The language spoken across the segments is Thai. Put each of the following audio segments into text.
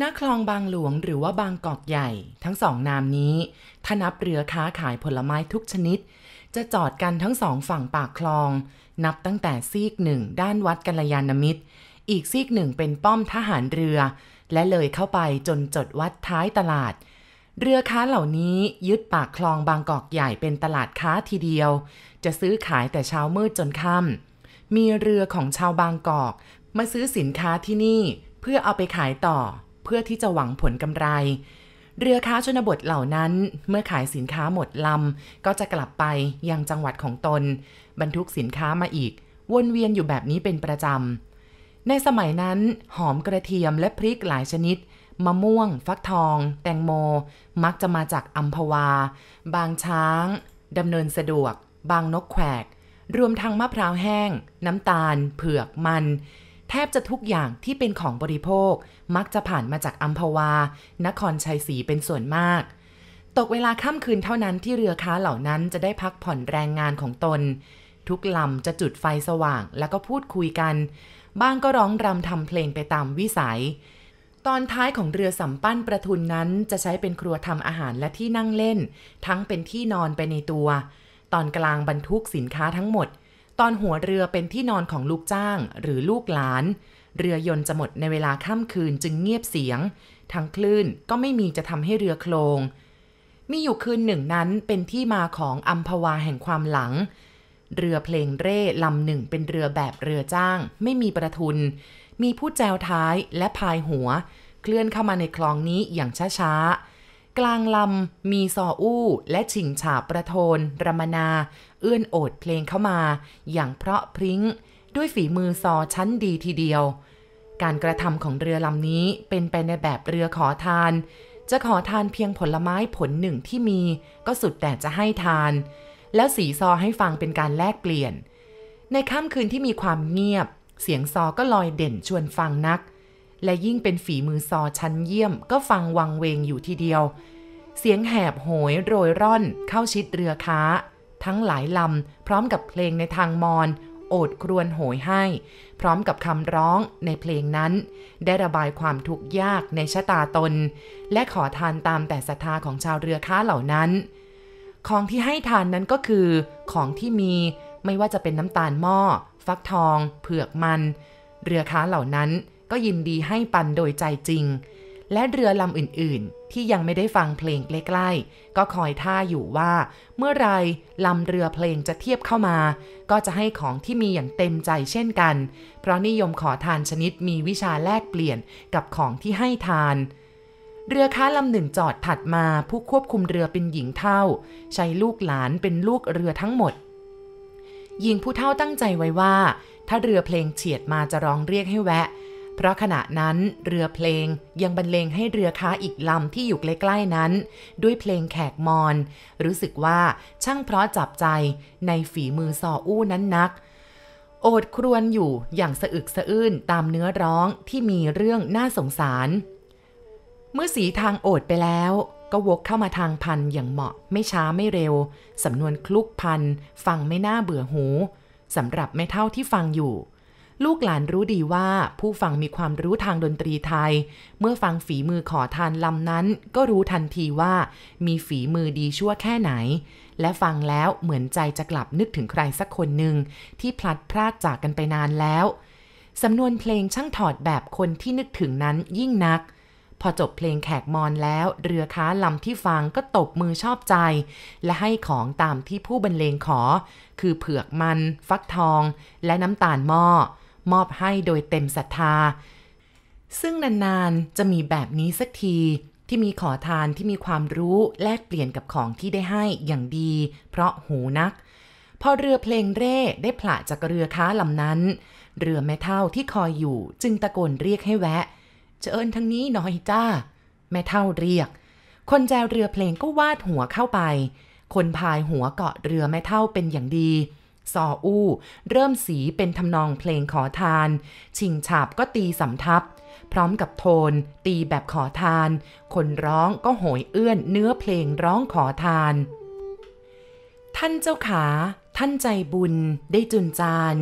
ณคลองบางหลวงหรือว่าบางกอกใหญ่ ทั้งสองนามนี้ถ้านับเรือค้าขายผลไม้ทุกชนิด จะจอดกันทั้งสองฝั่งปากคลอง นับตั้งแต่ซีกหนึ่งด้านวัดกัลยาณมิตร อีกซีกหนึ่งเป็นป้อมทหารเรือ และเลยเข้าไปจนจดวัดท้ายตลาด เรือค้าเหล่านี้ยึดปากคลองบางกอกใหญ่เป็นตลาดค้าทีเดียว จะซื้อขายแต่เช้ามืดจนค่ำมีเรือของชาวบางกอก มาซื้อสินค้าที่นี่เพื่อเอาไปขายต่อ เพื่อที่จะหวังผลกำไร เรือค้าชนบทเหล่านั้น เมื่อขายสินค้าหมดลำก็จะกลับไปยังจังหวัดของตน บรรทุกสินค้ามาอีก วนเวียนอยู่แบบนี้เป็นประจำ ในสมัยนั้นหอมกระเทียมและพริกหลายชนิดมะม่วง ฟักทอง แตงโม มักจะมาจากอัมพวา บางช้าง ดำเนินสะดวก บางนกแขวก รวมทั้งมะพร้าวแห้ง น้ำตาล เผือกมัน แทบจะทุกอย่างที่เป็นของบริโภค มักจะผ่านมาจากอัมพวา นครชัยศรีเป็นส่วนมาก ตกเวลาค่ำคืนเท่านั้นที่เรือค้าเหล่านั้นจะได้พักผ่อนแรงงานของตน ทุกลำจะจุดไฟสว่างแล้วก็พูดคุยกัน บ้างก็ร้องรำทำเพลงไปตามวิสัย ตอนท้ายของเรือสำปั้นประทุนนั้นจะใช้เป็นครัวทำอาหารและที่นั่งเล่น ทั้งเป็นที่นอนไปในตัว ตอนกลางบรรทุกสินค้าทั้งหมด ตอนหัวเรือเป็นที่นอนของลูกจ้างหรือลูกหลาน เรือยนต์จะหมดในเวลาค่ำคืนจึงเงียบเสียงทั้งคลื่นก็ไม่มีจะทำให้เรือโคลง มีอยู่คืนหนึ่งนั้นเป็นที่มาของอัมพวาแห่งความหลัง เรือเพลงเร่ลำหนึ่งเป็นเรือแบบเรือจ้าง ไม่มีประทุน มีผู้แจวท้ายและพายหัว เคลื่อนเข้ามาในคลองนี้อย่างช้าๆ กลางลำมีซออู้และฉิงฉาประโทนรมนา เอื้อนโอดเพลงเข้ามา อย่างเพราะพริ้ง ด้วยฝีมือซอชั้นดีทีเดียว การกระทำของเรือลำนี้เป็นไปในแบบเรือขอทาน จะขอทานเพียงผลไม้ผลหนึ่งที่มี ก็สุดแต่จะให้ทาน แล้วสีซอให้ฟังเป็นการแลกเปลี่ยน ในค่ำคืนที่มีความเงียบ เสียงซอก็ลอยเด่นชวนฟังนัก และยิ่งเป็นฝีมือซอชั้นเยี่ยมก็ฟังวังเวงอยู่ทีเดียว เสียงแหบโหยโรยร่อน เข้าชิดเรือค้า ทั้งหลายลำพร้อมกับเพลงในทางมอญโอดครวญโหยให้ พร้อมกับคำร้องในเพลงนั้น ได้ระบายความทุกข์ยากในชะตาตน และขอทานตามแต่ศรัทธาของชาวเรือค้าเหล่านั้น ของที่ให้ทานนั้นก็คือ ของที่มีไม่ว่าจะเป็นน้ำตาลหม้อ ฟักทอง เผือกมัน เรือค้าเหล่านั้น ก็ยินดีให้ปันโดยใจจริง และเรือลำอื่นๆ ที่ยังไม่ได้ฟังเพลงใกล้ๆก็คอยท่าอยู่ว่า เมื่อไรลำเรือเพลงจะเทียบเข้ามา ก็จะให้ของที่มีอย่างเต็มใจเช่นกัน เพราะนิยมขอทานชนิดมีวิชาแลกเปลี่ยนกับของที่ให้ทานเรือค้าลำหนึ่งจอดถัดมาผู้ควบคุมเรือเป็นหญิงเท่า ใช้ลูกหลานเป็นลูกเรือทั้งหมด หญิงผู้เท่าตั้งใจไว้ว่า ถ้าเรือเพลงเฉียดมาจะร้องเรียกให้แวะ เพราะขณะนั้นเรือเพลงยังบรรเลงให้เรือค้าอีกลำที่อยู่ใกล้ๆนั้น ด้วยเพลงแขกมอน รู้สึกว่าช่างเพราะจับใจในฝีมือซออู้นั้นนัก โอดครวญอยู่อย่างสะอึกสะอื้นตามเนื้อร้องที่มีเรื่องน่าสงสาร เมื่อสีทางโอดไปแล้วก็วกเข้ามาทางพันอย่างเหมาะไม่ช้าไม่เร็ว สำนวนคลุกพันฟังไม่น่าเบื่อหูสำหรับแม่เท่าที่ฟังอยู่ ลูกหลานรู้ดีว่าผู้ฟังมีความรู้ทางดนตรีไทย เมื่อฟังฝีมือขอทานลำนั้น ก็รู้ทันทีว่า มีฝีมือดีชั่วแค่ไหน และฟังแล้วเหมือนใจจะกลับนึกถึงใครสักคนหนึ่งที่พลัดพรากจากกันไปนานแล้วสำนวนเพลงช่างถอดแบบคนที่นึกถึงนั้นยิ่งนัก พอจบเพลงแขกมอนแล้ว เรือค้าลำที่ฟังก็ตบมือชอบใจ และให้ของตามที่ผู้บรรเลงขอ คือเผือกมัน ฟักทอง และน้ำตาลหม้อ มอบให้โดยเต็มศรัทธา ซึ่งนานๆจะมีแบบนี้สักทีที่มีขอทานที่มีความรู้แลกเปลี่ยนกับของที่ได้ให้อย่างดี เพราะหูนัก พอเรือเพลงเร่ได้ผละจากเรือค้าลำนั้น เรือแม่เท่าที่คอยอยู่จึงตะโกนเรียกให้แวะเชิญทางนี้หน่อยจ้า แม่เท่าเรียก คนแจวเรือเพลงก็วาดหัวเข้าไป คนพายหัวเกาะเรือแม่เท่าเป็นอย่างดี ซออู้ เริ่มสีเป็นทำนองเพลงขอทาน ชิงฉาบก็ตีสำทับ พร้อมกับโทน ตีแบบขอทาน คนร้องก็โหยเอื้อนเนื้อเพลงร้องขอทาน ท่านเจ้าขา ท่านใจบุญได้จุนจาน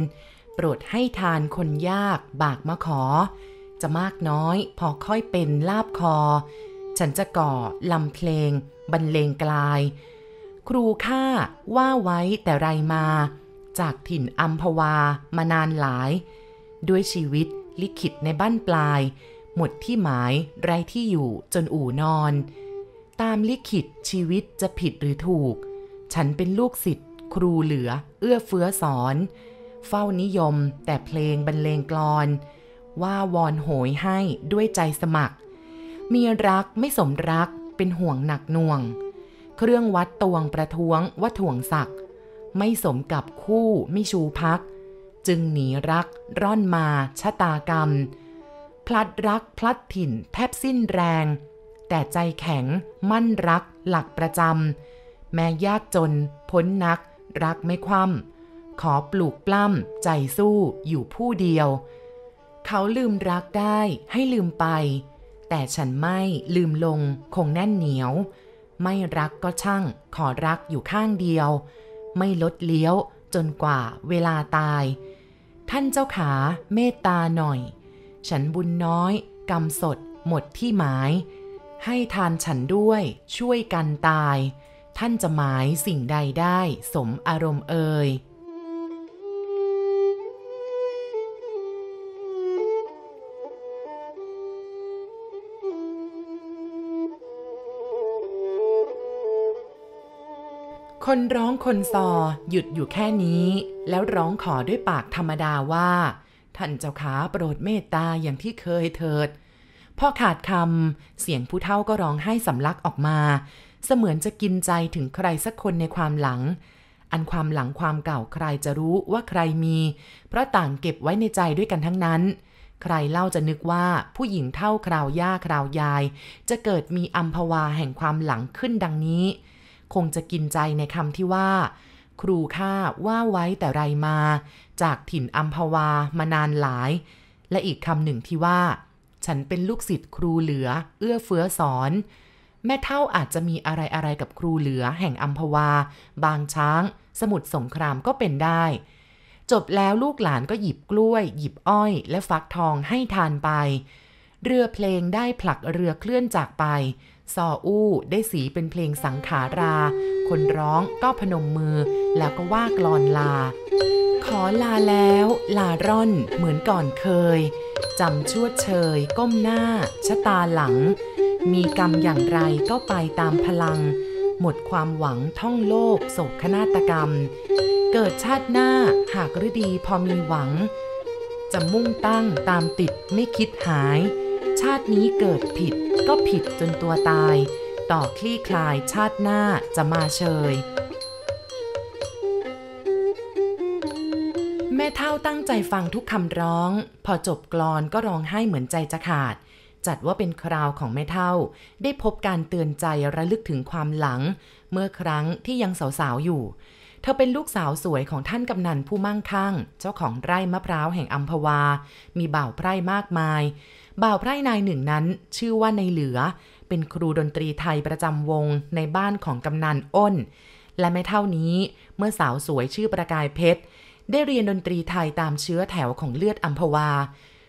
โปรดให้ทานคนยากบากมาขอจจะมากน้อยพอค่อยเป็นลาบคอ ฉันจะก่อลำเพลง บรรเลงกลาย ครูข้าว่าไว้แต่ไรมา จากถิ่นอัมพวามานานหลาย ด้วยชีวิตลิขิตในบ้านปลาย หมดที่หมายไรที่อยู่จนอู่นอน ตามลิขิตชีวิตจะผิดหรือถูก ฉันเป็นลูกศิษย์ครูเหลือ เอื้อเฟื้อสอน เฝ้านิยมแต่เพลงบรรเลงกลอน ว่าวอนโหยให้ด้วยใจสมัคร มีรักไม่สมรักเป็นห่วงหนักหน่วง เครื่องวัดตวงประท้วงว่าถ่วงศักดิ์ ไม่สมกับคู่ไม่ชูพัก จึงหนีรัก ร่อนมาชะตากรรม พลัดรักพลัดถิ่นแทบสิ้นแรง แต่ใจแข็งมั่นรักหลักประจำแม้ยากจน พ้นนัก รักไม่คว่ำขอปลูกปล้ำใจสู้อยู่ผู้เดียว เขาลืมรักได้ให้ลืมไป แต่ฉันไม่ลืมลงคงแน่นเหนียว ไม่รักก็ช่าง ขอรักอยู่ข้างเดียว ไม่ลดเลี้ยวจนกว่าเวลาตาย ท่านเจ้าขาเมตตาหน่อย ฉันบุญน้อย กรรมสด หมดที่หมาย ให้ทานฉันด้วย ช่วยกันตาย ท่านจะหมายสิ่งใดได้ สมอารมณ์เอ่ย คนร้องคนซอหยุดอยู่แค่นี้ แล้วร้องขอด้วยปากธรรมดาว่า ท่านเจ้าขาโปรดเมตตาอย่างที่เคยเถิดพอขาดคำเสียงผู้เฒ่าก็ร้องไห้สำลักออกมา เสมือนจะกินใจถึงใครสักคนในความหลัง อันความหลังความเก่าใครจะรู้ว่าใครมี เพราะต่างเก็บไว้ในใจด้วยกันทั้งนั้น ใครเล่าจะนึกว่าผู้หญิงเท่าคราวย่าคราวยาย จะเกิดมีอัมพวาแห่งความหลังขึ้นดังนี้ คงจะกินใจในคำที่ว่า ครูข้าว่าไว้แต่ไรมา จากถิ่นอัมพวามานานหลาย และอีกคำหนึ่งที่ว่า ฉันเป็นลูกศิษย์ครูเหลือ เอื้อเฟื้อสอน แม่เท่าอาจจะมีอะไรอะไรกับครูเหลือ แห่งอัมพวา บางช้าง สมุทรสงครามก็เป็นได้ จบแล้วลูกหลานก็หยิบกล้วย หยิบอ้อย และฟักทองให้ทานไป เรือเพลงได้ผลักเรือเคลื่อนจากไป ซออู้ได้สีเป็นเพลงสังขารา คนร้องก็พนมมือแล้วก็ว่ากลอนลา ขอลาแล้วลาร่อนเหมือนก่อนเคยจำชวดเชย ก้มหน้า ชะตาหลัง มีกรรมอย่างไรก็ไปตามพลัง หมดความหวังท่องโลกโศกนาฏกรรม เกิดชาติหน้าหากฤดีพอมีหวัง จะมุ่งตั้งตามติดไม่คิดหายาตินี้เกิดผิดก็ผิดจนตัวตาย ต่อคลี่คลายชาติหน้าจะมาเชย แม่เท่าตั้งใจฟังทุกคำร้อง พอจบกลอนก็ร้องไห้เหมือนใจจะขาด จัดว่าเป็นคราวของแม่เท่า ได้พบการเตือนใจระลึกถึงความหลัง เมื่อครั้งที่ยังสาวๆอยู่เธอเป็นลูกสาวสวยของท่านกำนันผู้มั่งคั่ง เจ้าของไร่มะพร้าวแห่งอัมพวา มีบ่าวไพร่มากมาย บ่าวไพร่นายหนึ่งนั้น ชื่อว่าในเหลือ เป็นครูดนตรีไทยประจำวงในบ้านของกำนันอ้น และไม่เท่านี้เมื่อสาวสวยชื่อประกายเพชร ได้เรียนดนตรีไทยตามเชื้อแถวของเลือดอัมพวา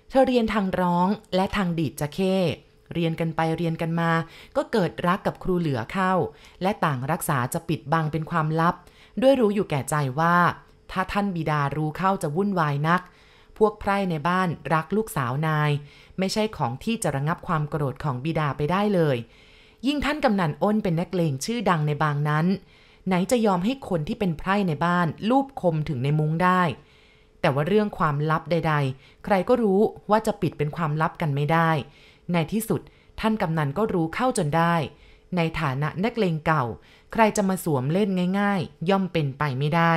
เธอเรียนทางร้องและทางดีดจะเข้ เรียนกันไปเรียนกันมา ก็เกิดรักกับครูเหลือเข้า และต่างรักษาจะปิดบังเป็นความลับ ด้วยรู้อยู่แก่ใจว่า ถ้าท่านบิดารู้เข้าจะวุ่นวายนัก พวกไพร่ในบ้านรักลูกสาวนาย ไม่ใช่ของที่จะระงับความโกรธของบิดาไปได้เลย ยิ่งท่านกำนันอ้นเป็นนักเลงชื่อดังในบางนั้น ไหนจะยอมให้คนที่เป็นไพร่ในบ้าน ลูบคมถึงในมุ้งได้ แต่ว่าเรื่องความลับใด ๆ ใครก็รู้ว่าจะปิดเป็นความลับกันไม่ได้ ในที่สุดท่านกำนันก็รู้เข้าจนได้ ในฐานะนักเลงเก่า ใครจะมาสวมเล่นง่าย ๆ ย่อมเป็นไปไม่ได้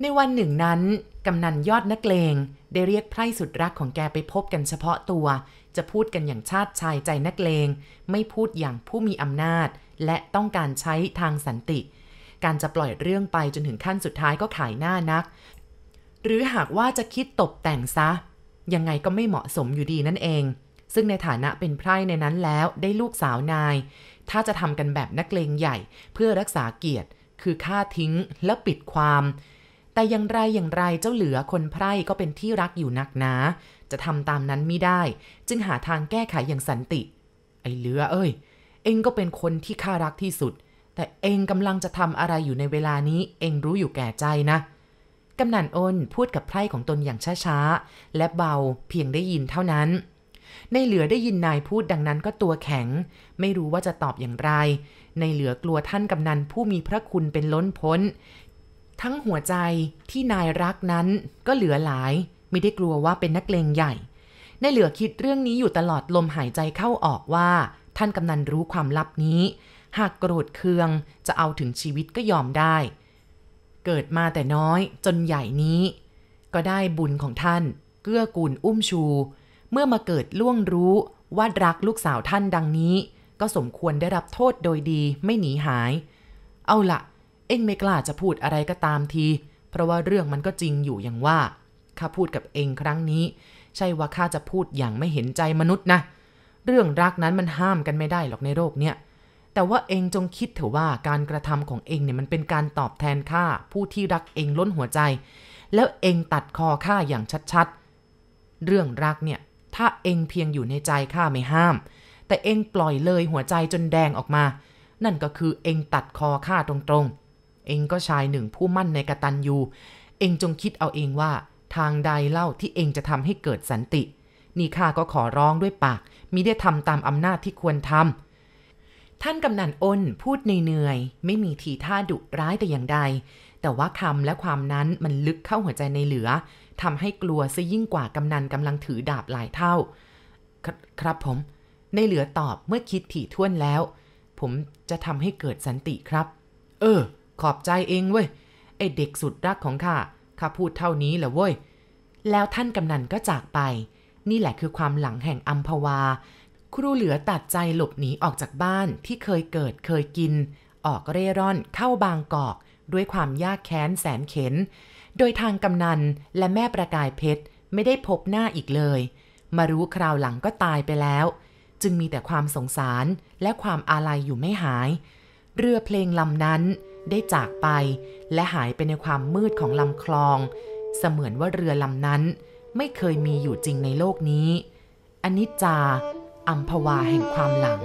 ในวันหนึ่งนั้น กำนันยอดนักเลง ได้เรียกไพร่สุดรักของแกไปพบกันเฉพาะตัว จะพูดกันอย่างชาติชายใจนักเลง ไม่พูดอย่างผู้มีอำนาจ และต้องการใช้ทางสันติ การจะปล่อยเรื่องไปจนถึงขั้นสุดท้ายก็ขายหน้านัก หรือหากว่าจะคิดตกแต่งซะ ยังไงก็ไม่เหมาะสมอยู่ดีนั่นเอง ซึ่งในฐานะเป็นไพร่ในนั้นแล้วได้ลูกสาวนาย ถ้าจะทำกันแบบนักเลงใหญ่เพื่อรักษาเกียรติ คือฆ่าทิ้งและปิดความ แต่อย่างไรอย่างไรเจ้าเหลือคนไพร่ก็เป็นที่รักอยู่นักนาจะทำตามนั้นไม่ได้ จึงหาทางแก้ไขอย่างสันติ ไอ้เหลือเอ้ย เองก็เป็นคนที่ข้ารักที่สุด แต่เองกำลังจะทำอะไรอยู่ในเวลานี้ เองรู้อยู่แก่ใจนะกำนันอ้นพูดกับไพร่ของตนอย่างช้าๆ และเบาเพียงได้ยินเท่านั้น ในเหลือได้ยินนายพูดดังนั้นก็ตัวแข็ง ไม่รู้ว่าจะตอบอย่างไร ในเหลือกลัวท่านกำนันผู้มีพระคุณเป็นล้นพ้น ทั้งหัวใจที่นายรักนั้นก็เหลือหลาย ไม่ได้กลัวว่าเป็นนักเลงใหญ่ในเหลือคิดเรื่องนี้อยู่ตลอดลมหายใจเข้าออกว่า ท่านกำนันรู้ความลับนี้ หากโกรธเคืองจะเอาถึงชีวิตก็ยอมได้ เกิดมาแต่น้อยจนใหญ่นี้ ก็ได้บุญของท่าน เกื้อกูลอุ้มชู เมื่อมาเกิดล่วงรู้ว่ารักลูกสาวท่านดังนี้ ก็สมควรได้รับโทษโดยดีไม่หนีหาย เอาละ เอ็งไม่กล้าจะพูดอะไรก็ตามที เพราะว่าเรื่องมันก็จริงอยู่อย่างว่า ข้าพูดกับเองครั้งนี้ ใช่ว่าข้าจะพูดอย่างไม่เห็นใจมนุษย์นะ เรื่องรักนั้นมันห้ามกันไม่ได้หรอกในโลกเนี่ย แต่ว่าเองจงคิดเถอะว่าการกระทำของเองเนี่ยมันเป็นการตอบแทนข้าผู้ที่รักเองล้นหัวใจ แล้วเองตัดคอข้าอย่างชัดๆ เรื่องรักเนี่ยถ้าเองเพียงอยู่ในใจข้าไม่ห้าม แต่เองปล่อยเลยหัวใจจนแดงออกมา นั่นก็คือเองตัดคอข้าตรงๆ เองก็ชายหนึ่งผู้มั่นในกตัญญูเองจงคิดเอาเองว่า ทางใดเล่าที่เองจะทำให้เกิดสันติ นี่ข้าก็ขอร้องด้วยปากมิได้ทำตามอำนาจที่ควรทำท่านกำนันอ้นพูดเหนื่อยๆไม่มีทีท่าดุร้ายแต่อย่างใด แต่ว่าคำและความนั้นมันลึกเข้าหัวใจในเหลือทำให้กลัวซะยิ่งกว่ากำนันกำลังถือดาบหลายเท่าคครับผม ในเหลือตอบเมื่อคิดถี่ถ้วนแล้ว ผมจะทำให้เกิดสันติครับ เออ ขอบใจเองเว้ย ไอเด็กสุดรักของข้า ข้าพูดเท่านี้แหละเว้ย แล้วท่านกำนันก็จากไป นี่แหละคือความหลังแห่งอัมพวา ครูเหลือตัดใจหลบหนีออกจากบ้านที่เคยเกิดเคยกิน ออกเร่ร่อนเข้าบางกอกด้วยความยากแค้นแสนเข็น โดยทางกำนันและแม่ประกายเพชรไม่ได้พบหน้าอีกเลย มารู้คราวหลังก็ตายไปแล้ว จึงมีแต่ความสงสารและความอาลัยอยู่ไม่หาย เรือเพลงลำนั้น ได้จากไป และหายไปในความมืดของลำคลอง เสมือนว่าเรือลำนั้น ไม่เคยมีอยู่จริงในโลกนี้ อนิจจาอัมพวาแห่งความหลัง